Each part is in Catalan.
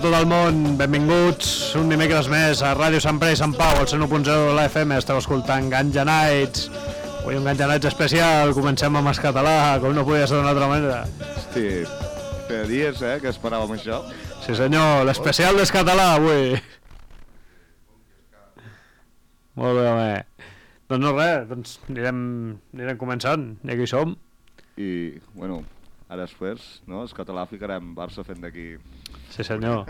A tot el món, benvinguts un dimecres més a Ràdio Sant Pere i Sant Pau, al 101.0 de la FM, esteu escoltant Ganja Nights. Avui un Ganja Nights especial, comencem amb el català, com no podia ser d'una altra manera. Hosti, feia dies, eh, que esperàvem això. Sí senyor, l'especial del català avui. Molt bé, home. Doncs no res, doncs anirem, anirem començant, i aquí som. I, bueno, ara després, no?, el català ficarem Barça fent d'aquí... Sí senyor.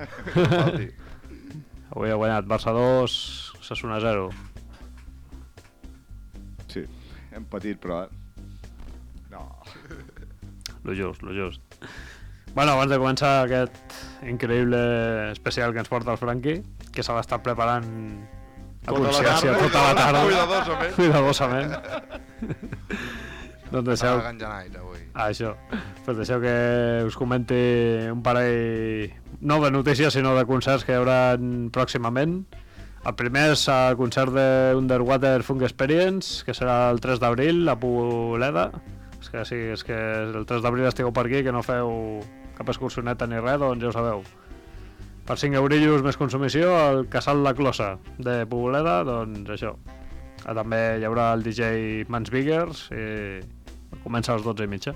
Avui ha guanyat Barça 2, Sassuna 0. Sí, hem patit, però... eh, No. Lo just, lo just. Bueno, abans de començar aquest increïble especial que ens porta el Franqui, que se l'ha estat preparant a Tota la consciència tota la tarda. Cuidadosament. Cuidadosament. doncs deixeu... Estava ganjanait avui. Ah, això. Pues deixeu que us comenti un parell, no de notícies, sinó de concerts que hi haurà pròximament. El primer és el concert de Underwater Funk Experience, que serà el 3 d'abril a Poleda. És que sí, és que el 3 d'abril estigueu per aquí, que no feu cap excursioneta ni res, doncs ja ho sabeu. Per 5 eurillos més consumició, el Casal La Closa de Poboleda, doncs això. Ah, també hi haurà el DJ Mans Biggers i comença a les 12 i mitja.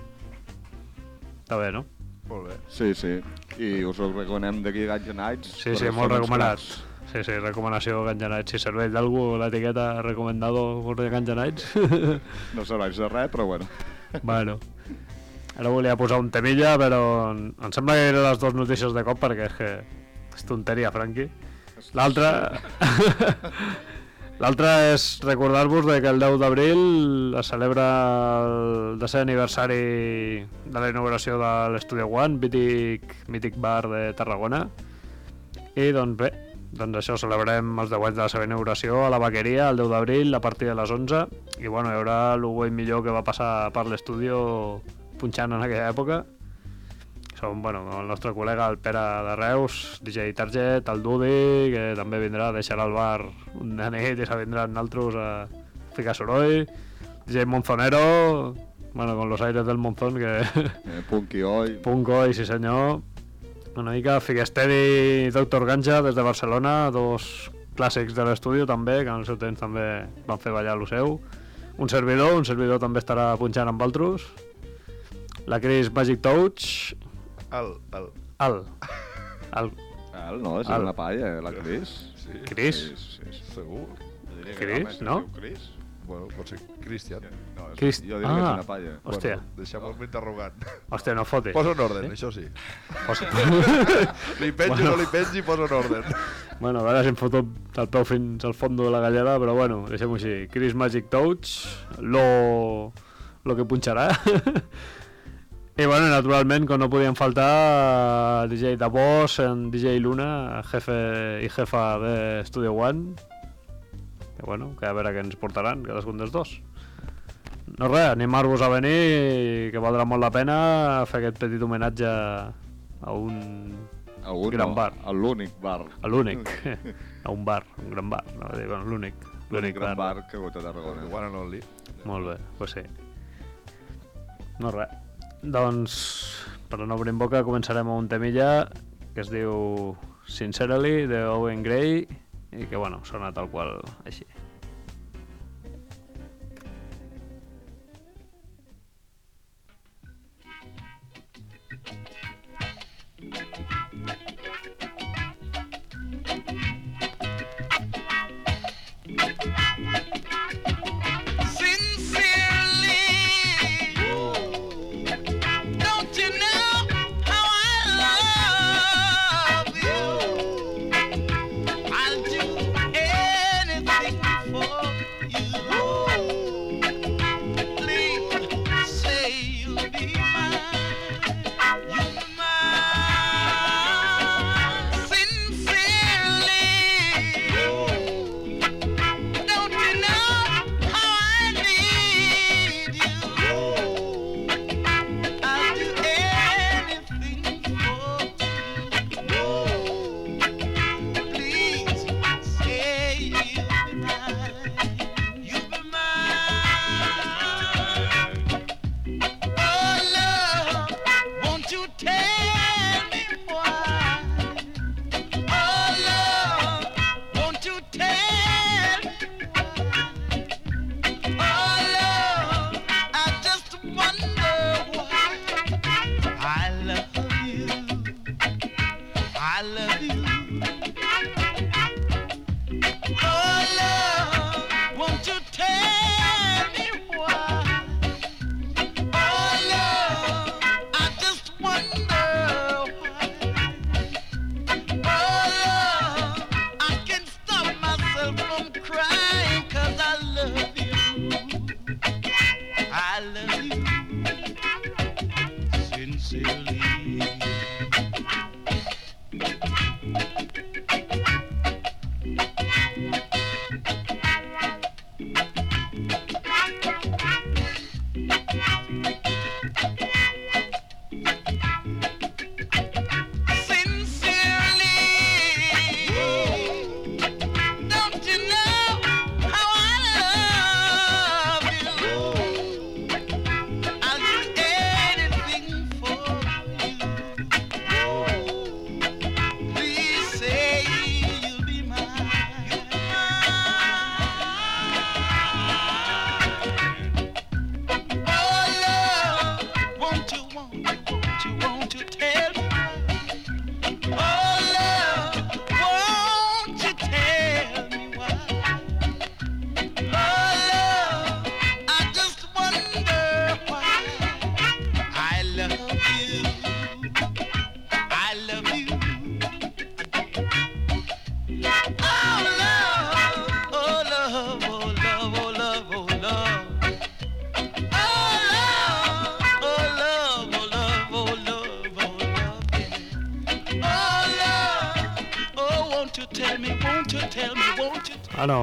Està bé, no? Molt bé. Sí, sí. I us ho recomanem d'aquí a Ganja Nights. Sí, sí, molt són uns recomanat. cracs. Sí, sí, recomanació Ganja Nights. Si serveix d'algú l'etiqueta recomendado por Ganja Nights. No serveix de res, però bueno. bueno. Ara volia posar un temilla, però em sembla que eren les dues notícies de cop perquè és que és tonteria, Franqui. L'altra... L'altra és recordar-vos que el 10 d'abril es celebra el desè aniversari de la inauguració de l'Estudio One, mític, mític bar de Tarragona. I doncs bé, doncs això, celebrem els 10 anys de la seva inauguració a la vaqueria el 10 d'abril a partir de les 11 i bueno, hi haurà el millor que va passar per l'estudio punxant en aquella època són, bueno, el nostre col·lega el Pere de Reus, DJ Target, el Dudi, que també vindrà, deixarà el bar una nit i se vindran altres a ficar soroll, DJ Monzonero, bueno, con los aires del Monzón, que Eh, Punky Oi. Punco i sí senyor, una mica Figuesteri i Doctor Ganja des de Barcelona, dos clàssics de l'estudi també, que en el seu temps també van fer ballar lo seu. Un servidor, un servidor també estarà punxant amb altres. La Cris Magic Touch, El, el... el, el El, no, és El. una palla, eh, la Cris. Sí, Cris, Sí, sí, sí. segur. Que Cris, no? Cris. Bueno, pot ser Cristian. No, és, Crist- jo diria que Ah. és una palla. Hòstia. Bueno, deixem-ho interrogant. hòstia, no fotis. Posa un orden, això sí. Posa... Li pengi o no li pengi, posa un orden. bueno, a veure si em foto el peu fins al fons de la galleda, però bueno, deixem-ho així. Chris Magic Touch, lo, lo que punxarà. I bueno, naturalment, com no podien faltar, DJ Davos, en DJ Luna, jefe i jefa de Studio One. Que bueno, que a veure què ens portaran, cadascun dels dos. No res, animar-vos a venir, i que valdrà molt la pena fer aquest petit homenatge a un Algun Gran no, bar. a L'únic bar. a l'únic, a un bar, un gran bar, no, bueno, l'únic, L'únic gran bar que ha hagut a Tarragona. One and only. Molt bé, pues sí. No res. Doncs, per no obrir boca, començarem amb un temilla que es diu Sincerely, de Owen Gray, i que, bueno, sona tal qual així.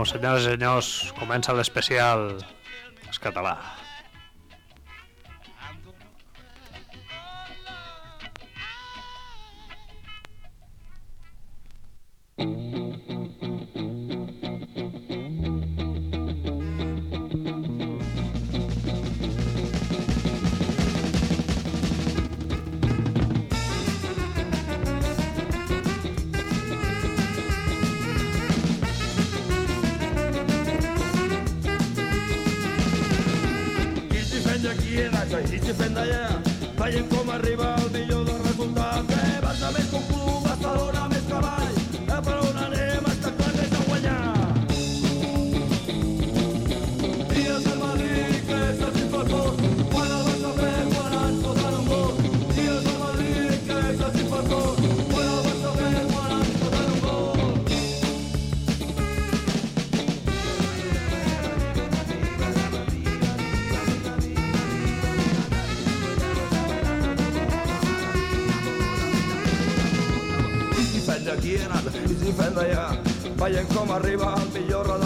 senyores i senyors, comença l'especial Es Català. para arriba, pillorra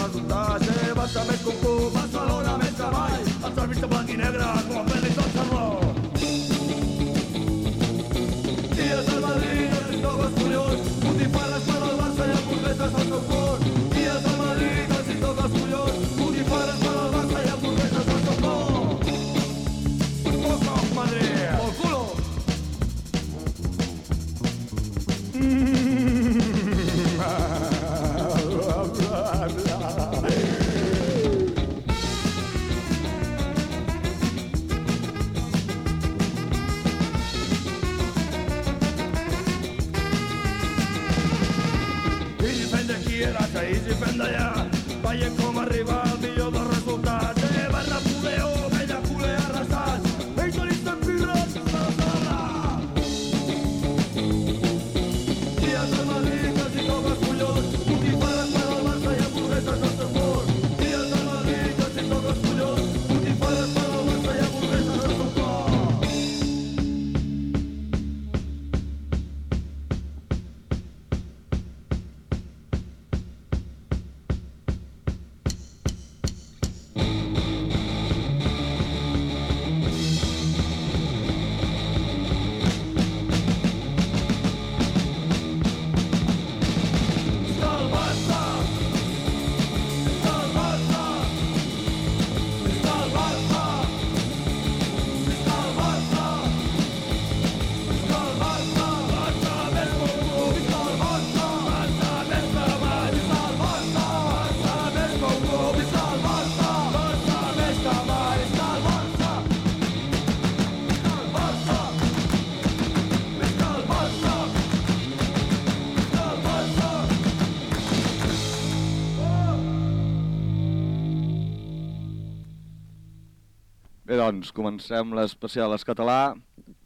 doncs, comencem l'especial es català.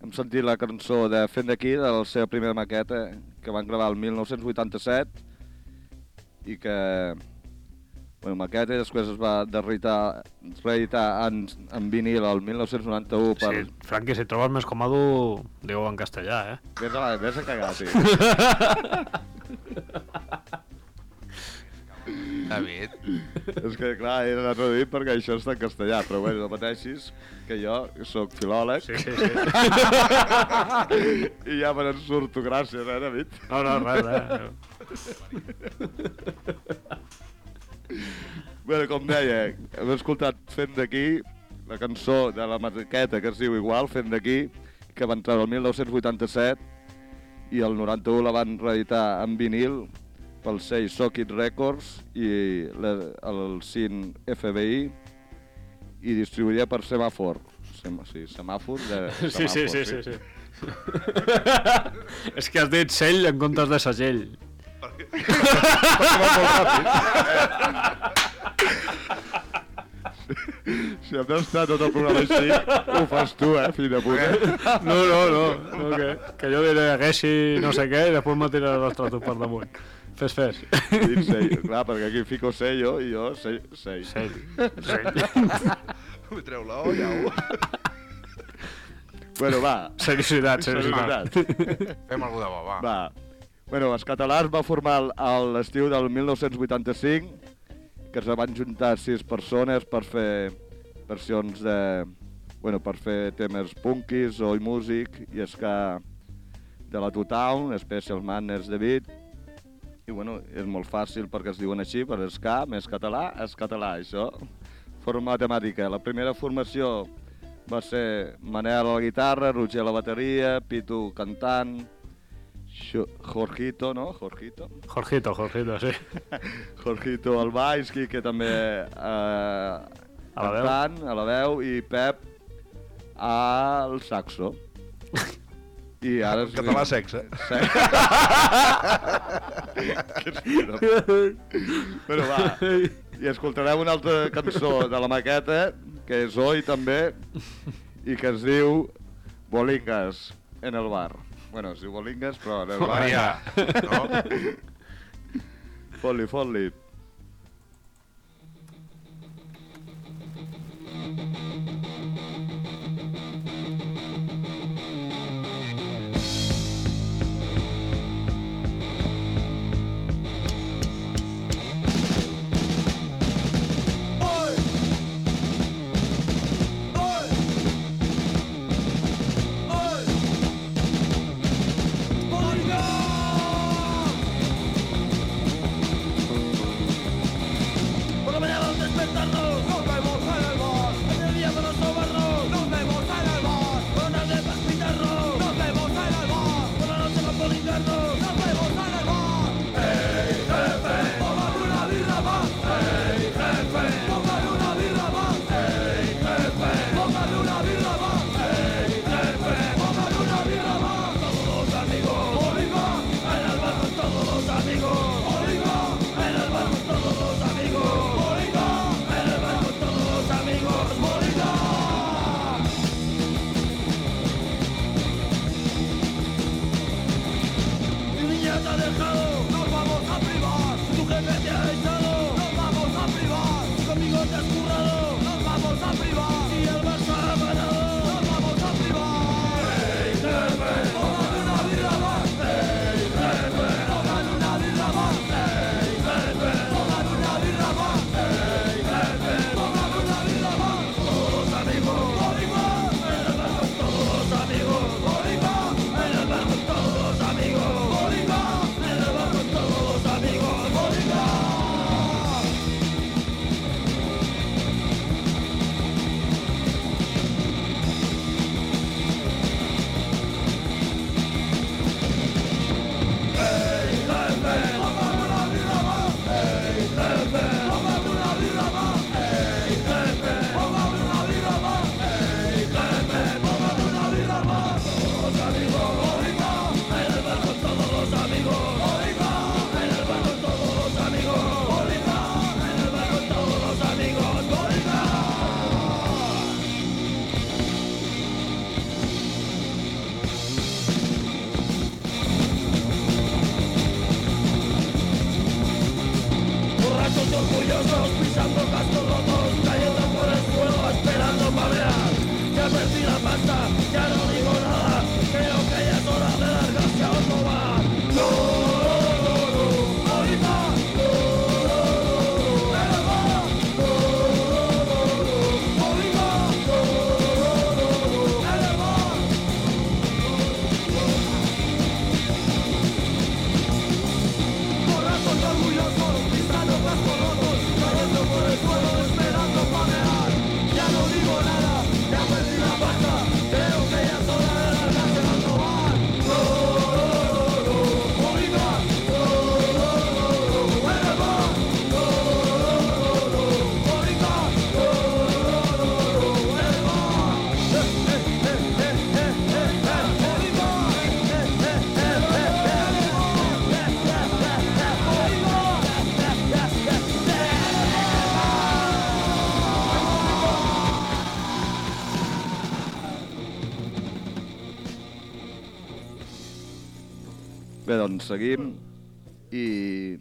Hem sentit la cançó de Fent d'aquí, de la seva primera maqueta, que van gravar el 1987, i que... Bueno, maqueta i després es va derritar, reeditar en, en vinil el 1991 per... Sí, Franqui, si et trobes més còmode, digue en castellà, eh? Vés a, vés a cagar, sí. David. És que, clar, he de traduir perquè això està en castellà, però bé, no pateixis, que jo sóc filòleg Sí, sí, sí. i ja me n'en surto, gràcies, eh, David? No, no, res, eh? Bé, com deia, hem escoltat Fent d'aquí, la cançó de la maqueta que es diu igual, Fent d'aquí, que va entrar el 1987 i el 91 la van reeditar en vinil pel sell Socket Records i la, el CIN FBI i distribuïda per Semàfor. Sem sí, semàfor de... Sí, sí, semàfor, sí, sí, sí. És que has dit sell en comptes de segell. Si hem d'estar tot el programa així, ho fas tu, eh, fill de puta. No, no, no, no que, que jo diré haguessi no sé què i després me tiraràs els tratos per damunt. Fes, fes. Dit sello, clar, perquè aquí fico sello i jo sell. sell. Sell. Sell. Li treu la olla. Bueno, va. Seriositat, seriositat. Seriositat. Fem algú de bo, va. Va. Bueno, els catalans va formar a l'estiu del 1985 que es van juntar sis persones per fer versions de... Bueno, per fer temes punkis o músic i ska de la Two Town, Special Manners de Beat. I bueno, és molt fàcil perquè es diuen així, per ska, més català, és català, això. Forma matemàtica. La primera formació va ser Manel a la guitarra, Roger a la bateria, Pitu cantant, Jorgito, no? Jorgito. Jorgito, Jorgito, sí. Jorgito al baix, que també eh, A la veu. cantant, a la veu, i Pep al saxo. I ara... En català sexe. Però va, i escoltarem una altra cançó de la maqueta, que és Oi també, i que es diu Bolingas en el bar. Bueno, es diu Bolingas, però en el bar... Maria. No? Doncs seguim. I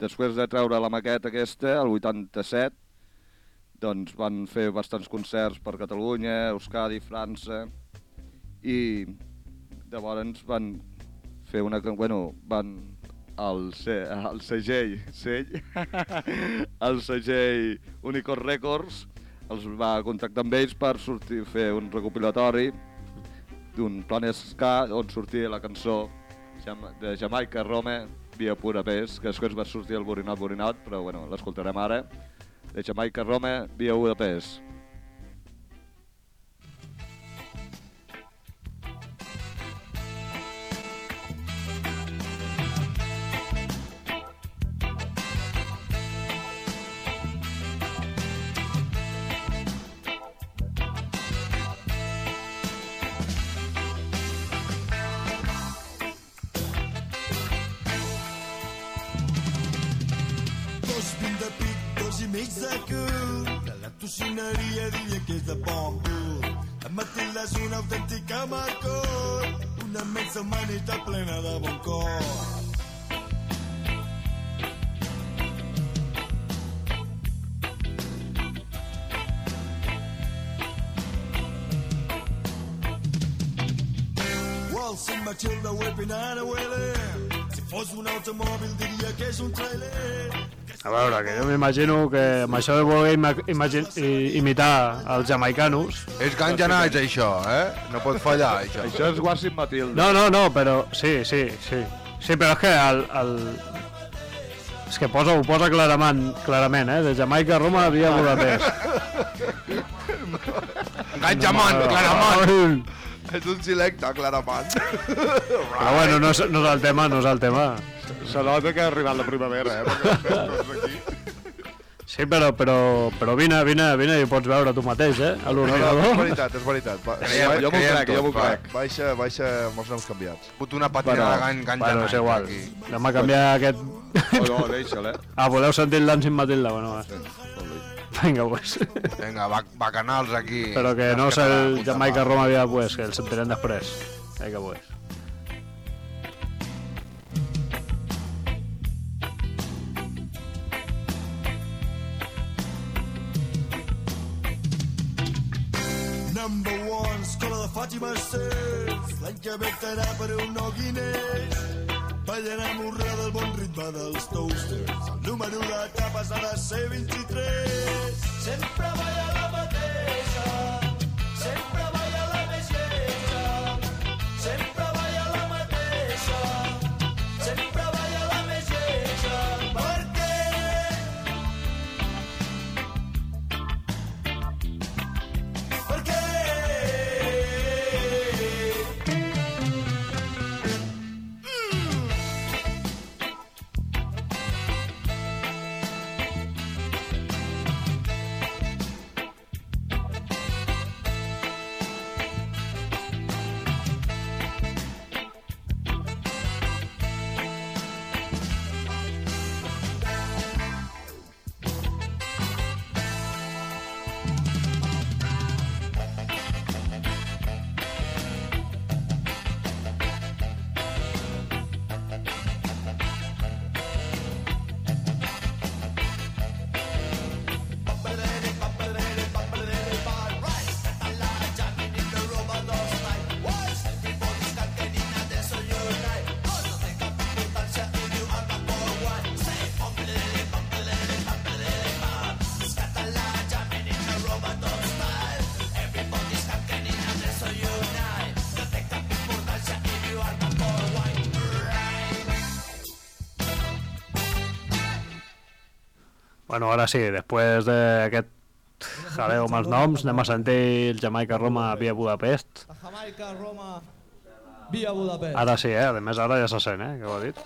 després de treure la maqueta aquesta, el 87, doncs van fer bastants concerts per Catalunya, Euskadi, França i llavors van fer una... Bueno, van al, al segell, sell, al segell Unicorn Records, els va contactar amb ells per sortir, fer un recopilatori d'un Planet Ska on sortia la cançó De Jamaica Rome via pura pes, que després va sortir el Borinot Borinot, però bueno, l'escoltarem ara. De Jamaica Rome via Budapest. De la tocineria diria que és de bon gust. La Matilda és una autèntica macor. Una immensa humanitat plena de bon cor. Waltzing Matilda whipping and a wailing. Fos un automòbil diria que és un trailer. A veure, que jo m'imagino que amb això de voler ima imitar els jamaicanos... És ganja nights, això, eh? No pot fallar, això. Això és Wassim Matilda. No, no, no, però sí, sí, sí. Sí, però és que el... el... És que posa, ho posa clarament, clarament, eh? De Jamaica a Roma via Budapest. Ganja man, claramont. Però És un selecte, claramont. bueno, no és, no és el tema, no és el tema. Se nota que ha arribat la primavera, eh? Perquè. Sí, però, però, però vine, vine, vine i ho pots veure tu mateix, eh? A No, no, és l'ordinador. veritat, és veritat. Va, Creiem, va- jo m'ho crec, jo m'ho crec. Baixa, baixa amb els noms canviats. Fot una patina Bueno, de gan, ganja Bueno, és igual. aquí. Anem a canviar aquest... Oh, no, deixa'l, eh? Ah, voleu sentir el Dancing Matilda? Bueno, va. Vinga, pues. Vinga, bac bacanals aquí. Però que no és el puta Jamaica mare. Roma via pues, que el sentirem després. Vinga, pues. Number one, escola de Fàtima Mercès. L'any que ve estarà per un nou guinès. Ballant a morrar del bon ritme dels toasters. El número d'etapes ha de ser 23. Sempre balla la mateixa. Bueno, ara sí, després d'aquest jaleo amb els noms, anem a sentir el Jamaica Roma via Budapest. La Jamaica, Roma, via Budapest. Ara sí, eh? A més, ara ja se sent, eh? Que ho ha dit.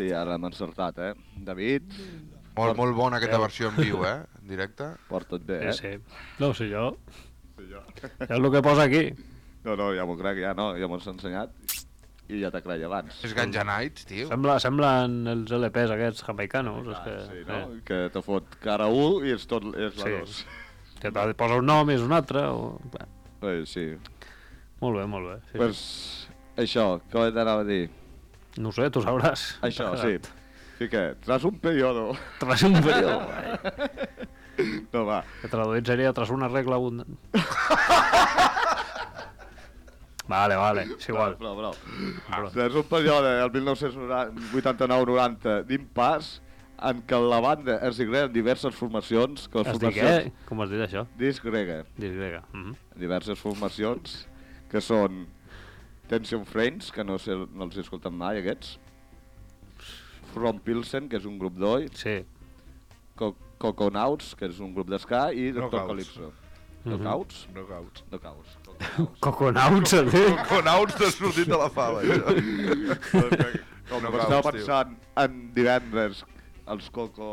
Sí, ara hem encertat, eh? David, Molt, molt bona aquesta versió en viu, eh? En directe. porta't bé, eh? Sí, sí. No, si jo... Ja és el que posa aquí. No, no, ja m'ho crec, ja no, ja m'ho has ensenyat i ja t'ha creia abans. És Ganja Nights, tio. Sembla, semblen els LPs aquests jamaicanos. És que, Sí, no? Que te fot cara 1 i és tot és la Sí. 2. Que te posa un nom i és un altre. O... Bé, Eh, sí. Molt bé, molt bé. Sí, Pues, això, què t'anava a dir? No sé, tu sabràs. Això, sí. Sí que, tras un periodo... Tras un periodo. No, va. Que traduït seria tras una regla abundant. Vale, vale, és igual. Prou, prou. Prou. Tras un període, el 1989-90, d'impàs, en què la banda es digreguen diverses formacions, que les Es diu què? formacions... Com es diu això? Disgrega. Disgrega. Mhm. diverses formacions que són Tension Friends, que no, sé, no els he escoltat mai, aquests. From Pilsen, que és un grup d'oi. Sí. Co Coconauts, que és un grup d'esca, i Doctor Knockouts. Calypso. Mhm. Knockouts? Knockouts. Knockouts. Coconauts, es diu? Conauts t'ha sortit de la fava, això. Com Knockouts, estava pensant en divendres, els Coco...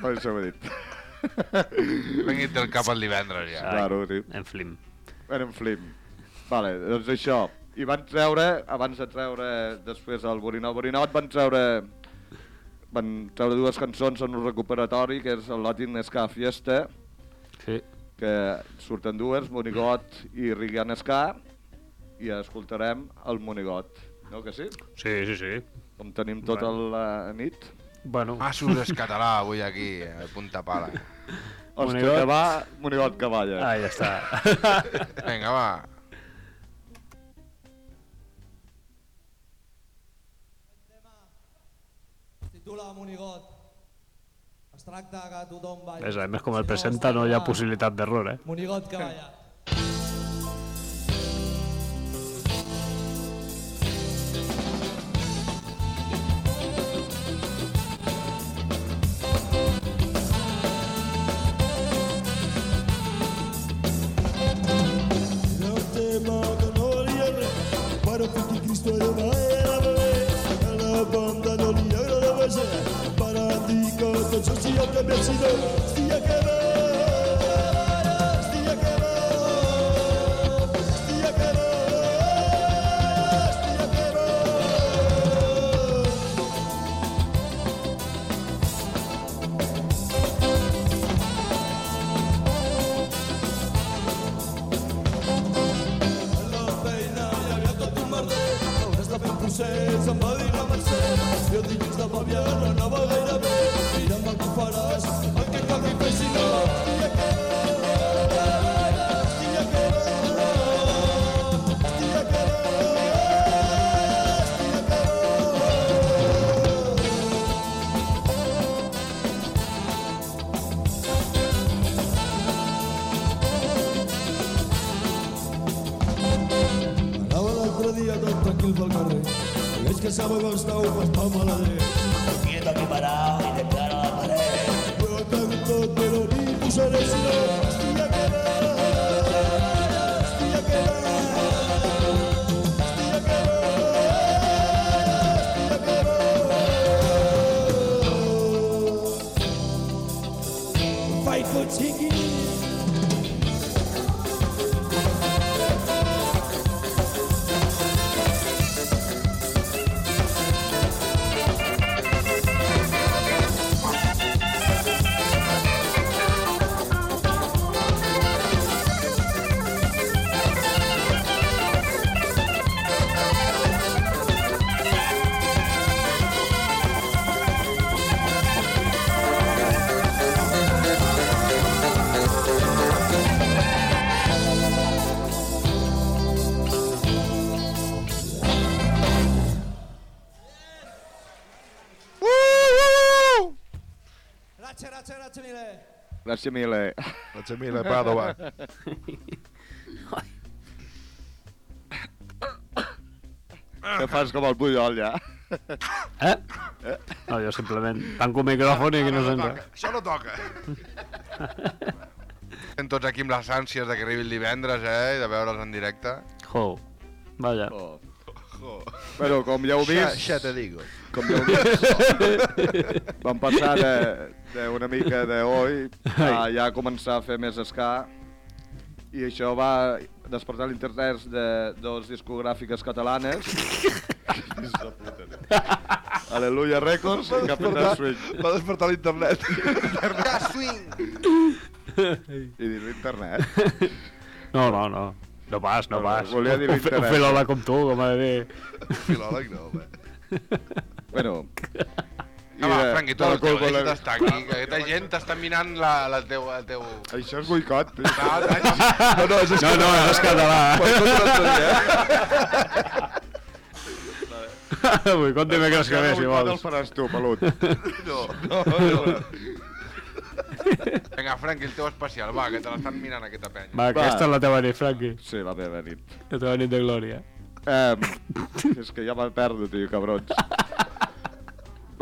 Com s'ho he dit? Venguit del cap el divendres, ja. Claro, sí. En flim. Era un flim. Vale, doncs això. I van treure, abans de treure després el Borinot Borinot, van treure van treure dues cançons en un recuperatori, que és el Latin Ska Fiesta, Sí. que surten dues, Monigot i Rigan Ska, i escoltarem el Monigot. No que sí? Sí, sí, sí. Com tenim tota la nit. Bueno, Massos és català avui aquí, a punta pala. Hòstia, Monigot. que va, Monigot que balla. ah, ja està. Vinga, va. Titula Monigot. Es tracta que tothom balla. Ves, a més, com el presenta, no hi ha possibilitat d'error, eh? Monigot que balla. Agradava gens, varen dir que tot això sí Gràcies mille. La Xemila Pàdova. Que fas com el Puyol, ja? Eh? No, jo simplement tanco el micròfon i que no se'n toca. Això no toca. Estem tots aquí amb les ànsies de que arribi el divendres, eh? I de veure'ls en directe. Jo, vaja. Oh. Bueno, com ja heu vist, Ja te digo. com ja heu vist, vam passar de- d'una mica de oi a ja començar a fer més ska i això va despertar l'interès de dos discogràfiques catalanes Fills de puta, tio. Aleluia Records i Capital Swing Va despertar l'internet. Ja, swing! i dir l'internet No, no, no. No pas, no No, no, pas. volia dir Un fe- Un filòleg com tu, com ha de dir. Filòleg no, home. bueno No, va, Franqui, tu el teu, la- estar aquí, que aquesta gent t'està minant la, la teu... El teu... això és boicot. No, no, no, és No, no, és català. Com dimecres que ve, si Boicot el vols. faràs tu, pelut no. no, no. Vinga, Franqui, el teu especial, va, que te l'estan mirant aquesta penya. Va, aquesta és la teva nit, Franqui. sí, la meva nit La teva nit de glòria. Um, és que ja me'n perdo, tio, cabrons.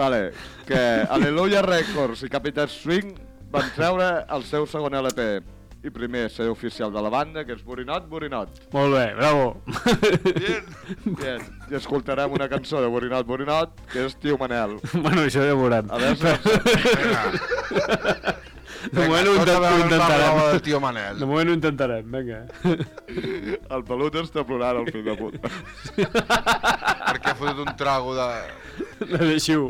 Vale, que Aleluia Records i Capital Swing van treure el seu segon LP i primer ser oficial de la banda, que és Borinot, Borinot. Molt bé, bravo. Bien. Bien. I escoltarem una cançó de Borinot, Borinot, que és Tio Manel. bueno, això ja ho veurem. A veure Vinga. De moment ho, intent, ho intentarem. del tio Manel. De moment ho intentarem, vinga. el pelut està plorant, el fill de puta. Perquè ha fotut un trago de... Monsieur.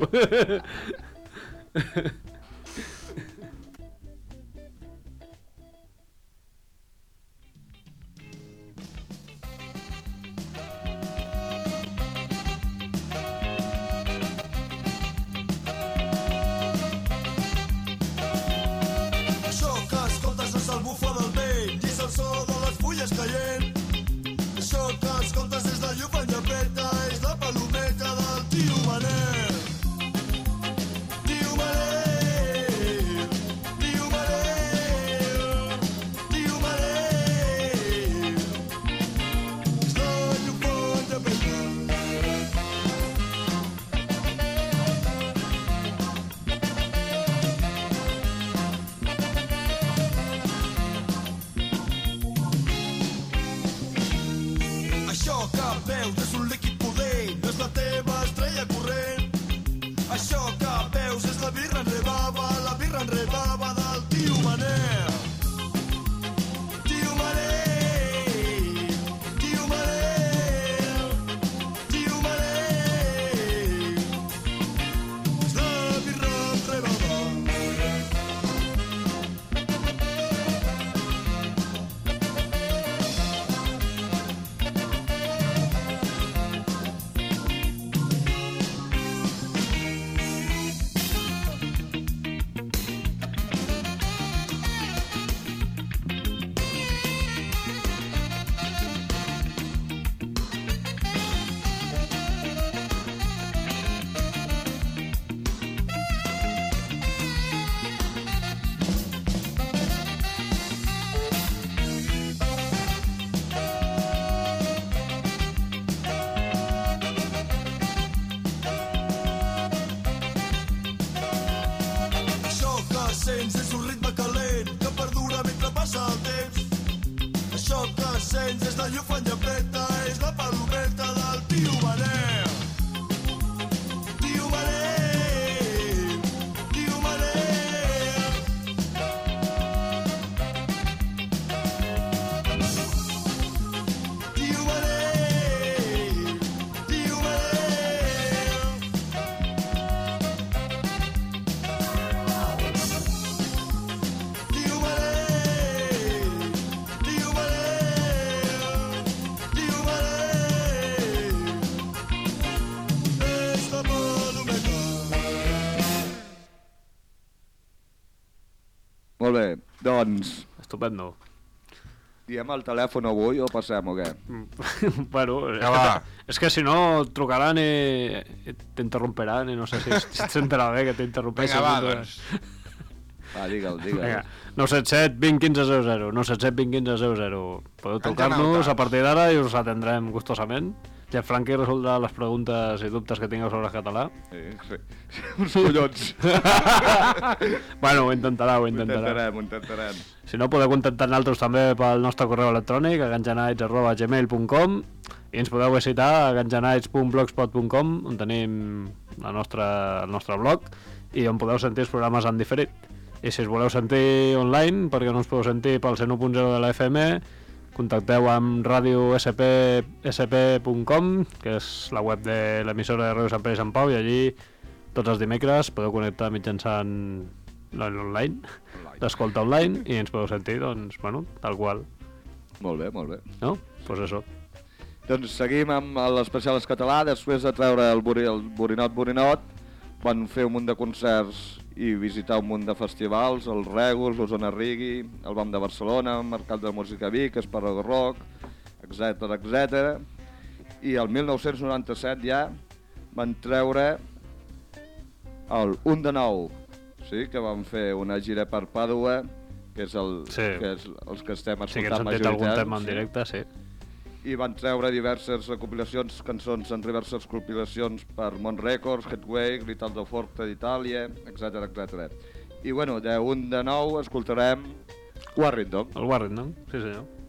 Molt bé, doncs, Estupendo. diem el telèfon avui o passem o què? bueno, és Ja que, va. és que si no trucaran i, t'interromperan i no sé si, si s'entera bé que t'interrompeixen. Vinga, va, doncs. Va, digue'l, digue'l. Vinga, 977 20 15 00, 977 20 15 00. Podeu trucar-nos a partir d'ara i us atendrem gustosament. I el Franqui resoldrà les preguntes i dubtes que tingueu sobre el català. Sí, sí. Uns collons. bueno, ho intentarà, ho Ho intentarà. intentarem, ho intentarem. Si no, podeu contactar amb nosaltres també pel nostre correu electrònic a ganjanites.gmail.com i ens podeu visitar a ganjanites.blogspot.com on tenim la nostra, el nostre blog i on podeu sentir els programes en diferit. I si els voleu sentir online, perquè no us podeu sentir pel 101.0 de la FM, contacteu amb radiosp.com, que és la web de l'emissora de Ràdio Sant Pere i Sant Pau, i allí tots els dimecres podeu connectar mitjançant l'online, l'escolta online, i ens podeu sentir, doncs, bueno, tal qual, Molt bé, molt bé. no? Doncs pues això. Doncs seguim amb l'especial català. Després de treure el, buri, el Borinot Borinot, van fer un munt de concerts i visitar un munt de festivals, el Règol, l'Osona Rigui, el BAM de Barcelona, el Mercat de Música Vic, Esparrago Rock, etc etc. I el 1997 ja van treure el Un de Nou, sí, que van fer una gira per Pàdua, que és, el, Sí. que és els que estem Sí que hem escoltant sentit algun tema en sí directe, sí. I van treure diverses recopilacions, cançons en diverses compilacions per Mont Records, Headway, Gritaldo Forte d'Itàlia, etc etc. I bueno, d'un de nou escoltarem Warrington. El Warren, no? Sí, senyor.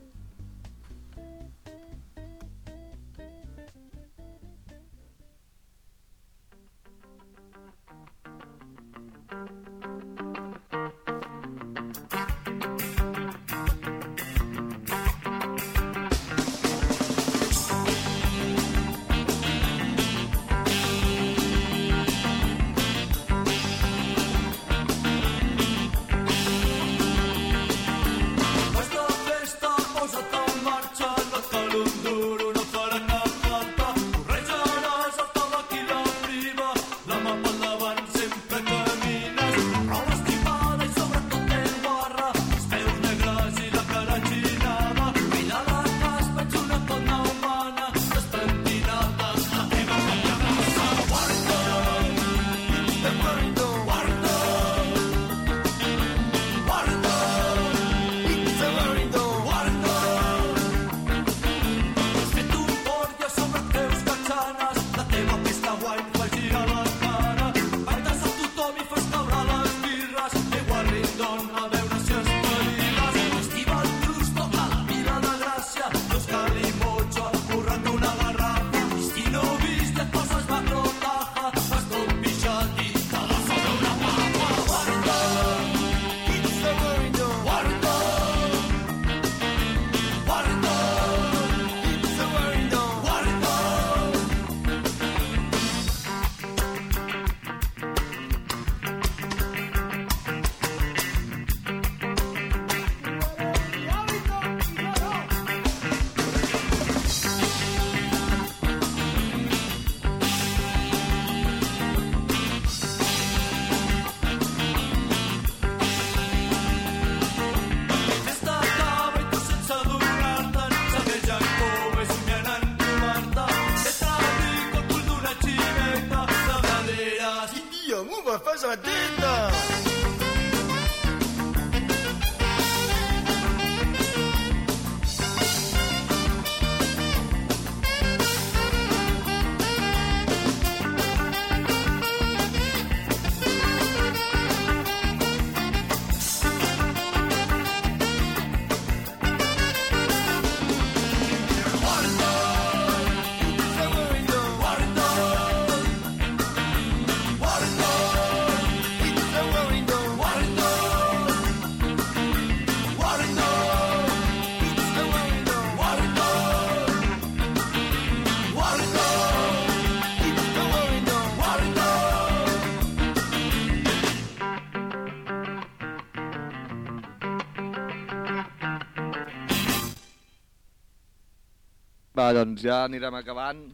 Doncs ja anirem acabant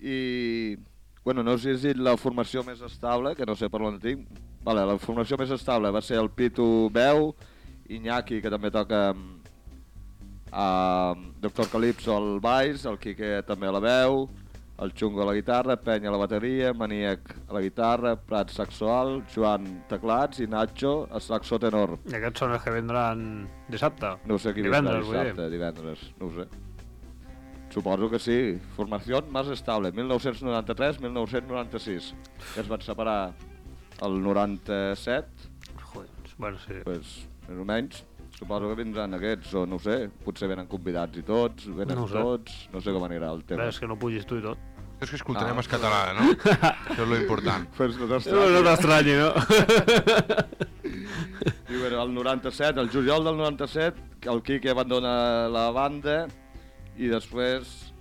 i... Bueno, no us he dit la formació més estable, que no sé per on tinc. Vale, la formació més estable va ser el Pitu veu, Iñaki, que també toca uh, Doctor Calypso al baix, el Quique també a la veu, el Xungo a la guitarra, Penya a la bateria, Maníac a la guitarra, Prat saxo alt, Joan teclats i Nacho a saxo tenor. I aquests són els que vindran dissabte. No sé qui Divendres, dir. dissabte, divendres, no ho sé. Suposo que sí. Formació més estable, 1993-1996. Que es van separar el 97, Joder, bueno, sí. pues, més o menys. Suposo que vindran aquests, o no ho sé, potser venen convidats i tots, venen No sé. tots, no sé com anirà el tema. Res, que no pugis tu i tot. És que escoltarem Ah. ah. català, no? Això és lo important. Pues no No, t'estranya. no t'estranyi, no? I bueno, el 97, el juliol del 97, el Quique abandona la banda i després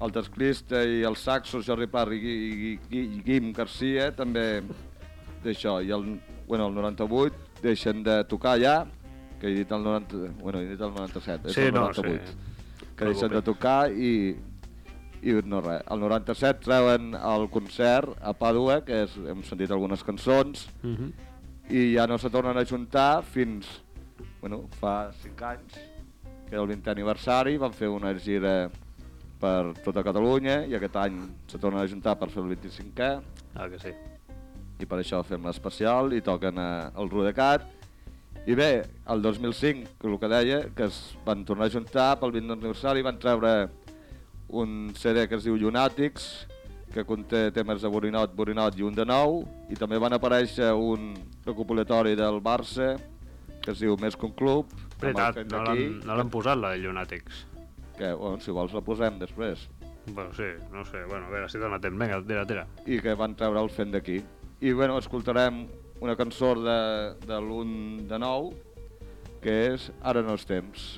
el teclista i el saxo, Jordi Parr i, i, i, i Guim Garcia també d'això. I el, bueno, el 98 deixen de tocar ja, que he dit el 90... Bueno, he dit el 97, és Sí, el no, 98. sí. Que deixen de tocar i, i no res. El 97 treuen el concert a Pàdua, que és, hem sentit algunes cançons, Mhm. i ja no se tornen a juntar fins, bueno, fa 5 anys, que era el 20è aniversari, van fer una gira per tota Catalunya i aquest any se tornen a juntar per fer el 25è Ah, que sí. i per això fem l'especial i toquen eh, el Rodecat i bé, el 2005, que el que deia, que es van tornar a juntar pel 20è aniversari van treure un CD que es diu Llunàtics, que conté temes de Borinot, Borinot i un de nou, i també van aparèixer un recopilatori del Barça, que es diu Més que un club, Veritat, no l'han no posat, la de Llunàtics. que, bueno, si vols la posem després, Bueno, sí, no sé. Bueno, a veure, si dona temps. Vinga, tira, tira. i que van treure el fent d'aquí. I bueno, escoltarem una cançó de, de l'un de nou, que és Ara no és temps.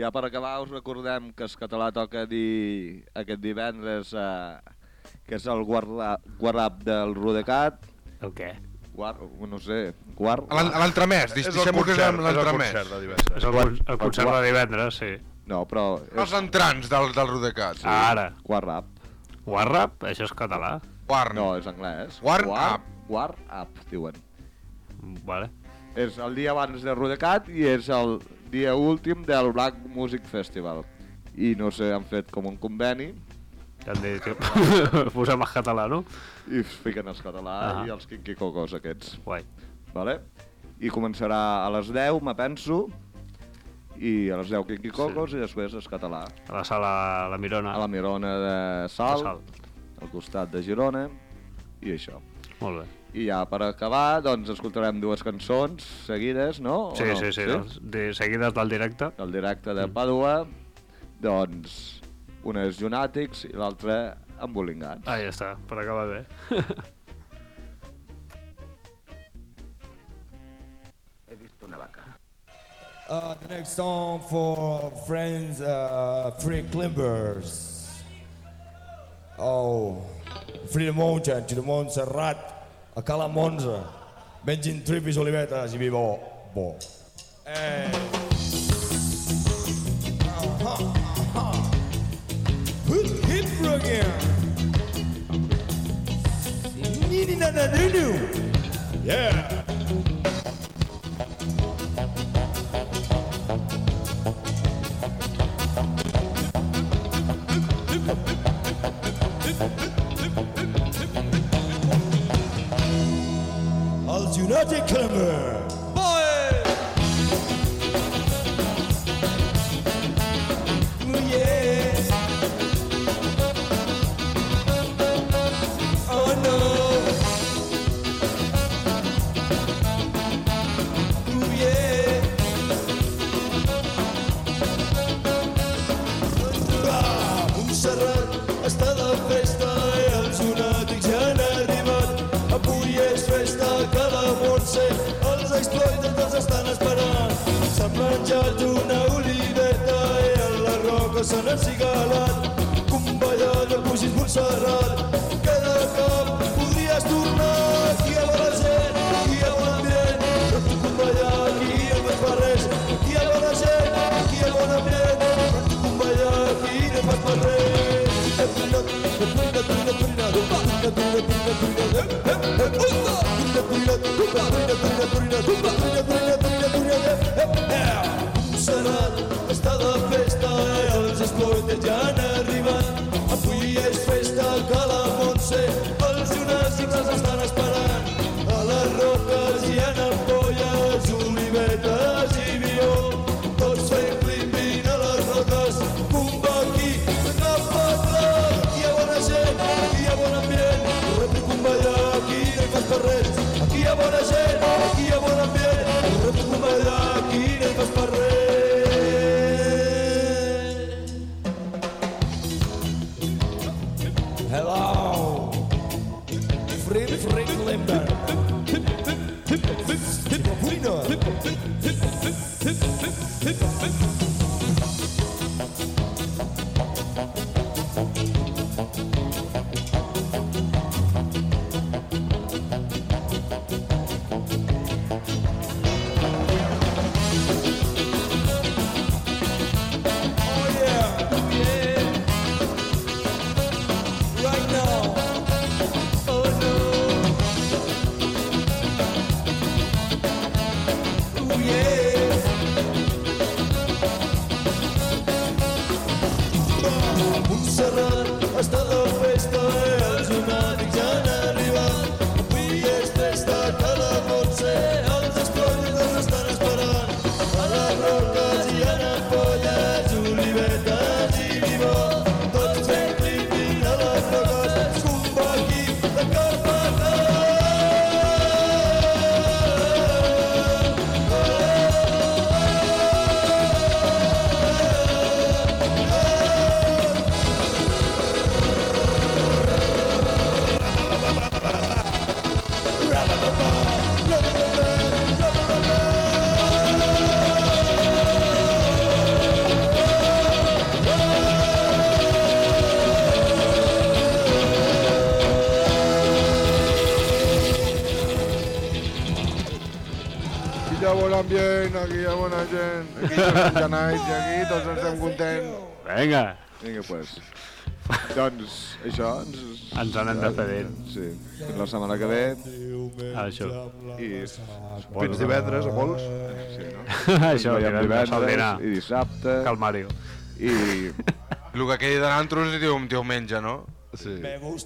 Ja per acabar us recordem que el català toca dir aquest divendres eh, que és el guarda- guardap del Rodecat. El què? Guar, no sé, guard... L'entremès, És deixem-ho que és concert, és el concert de divendres. És el, el concert de divendres, sí. No, però... Els entrants del, del Rodecat. Sí. Ara. Guarrap. Warrap, això és català. Warn. No, és anglès. Warm War- up. War up, diuen. Vale. És el dia abans de Rodecat i és el dia últim del Black Music Festival. I no sé, han fet com un conveni Ja han dit, posem el català, no? i es fiquen els català Ah. i els quincicocos aquests. Guai. Vale? I començarà a les 10, me penso, i a les 10 quincicocos sí. i després es català. A la sala La Mirona. A la Mirona de Salt, De Salt. al costat de Girona, i això. Molt bé. I ja per acabar, doncs escoltarem dues cançons seguides, no? O Sí, no? sí, sí, doncs, de seguides del directe. El directe de Padua, doncs una és Junàtics i l'altra Embolingats. Ah, ja està, per acabar bé. Uh, the next song for friends, uh, Free Climbers. Oh, Free the Mountain, to the Montserrat, a Cala Monza. Mengin tripis olivetes i vi bo. Eh. Aha, aha. Hip, hip again. Nini na na. Yeah. Budget Climber. sana sigalan Kumbaya, nagpusin pulsaran aquí hi ha bona gent, aquí som i aquí tots estem contents. Vinga, Vinga, pues. doncs, això, ens... ens anem despedint. Sí, fins la setmana que ve. Això. I Fins divendres, a molts. Sí, no? Això, divendres dinar. i dissabte. Cal Mario. I, El que quedi d'antros és diu, diumenge, no? Sí.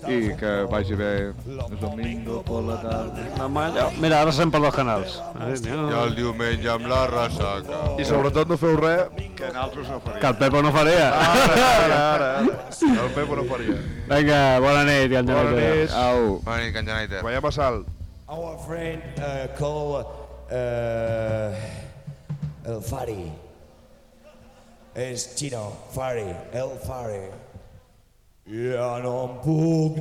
I que vagi bé el domingo por la tarde. Mamà, allò. Mira, ara sent per dos canals. I el diumenge amb la ressaca. I sobretot no feu res. Que nosaltres no faríem. Que el Pepo no faria. Ara, ara, ara. El Pepo no faria. Vinga, bona nit i Bona nit. Au. Bona nit, Can Genaites. Veiem a Salt. Our friend uh, called uh, El Fari. És Chino, Fari, El Fari. Ja no em puc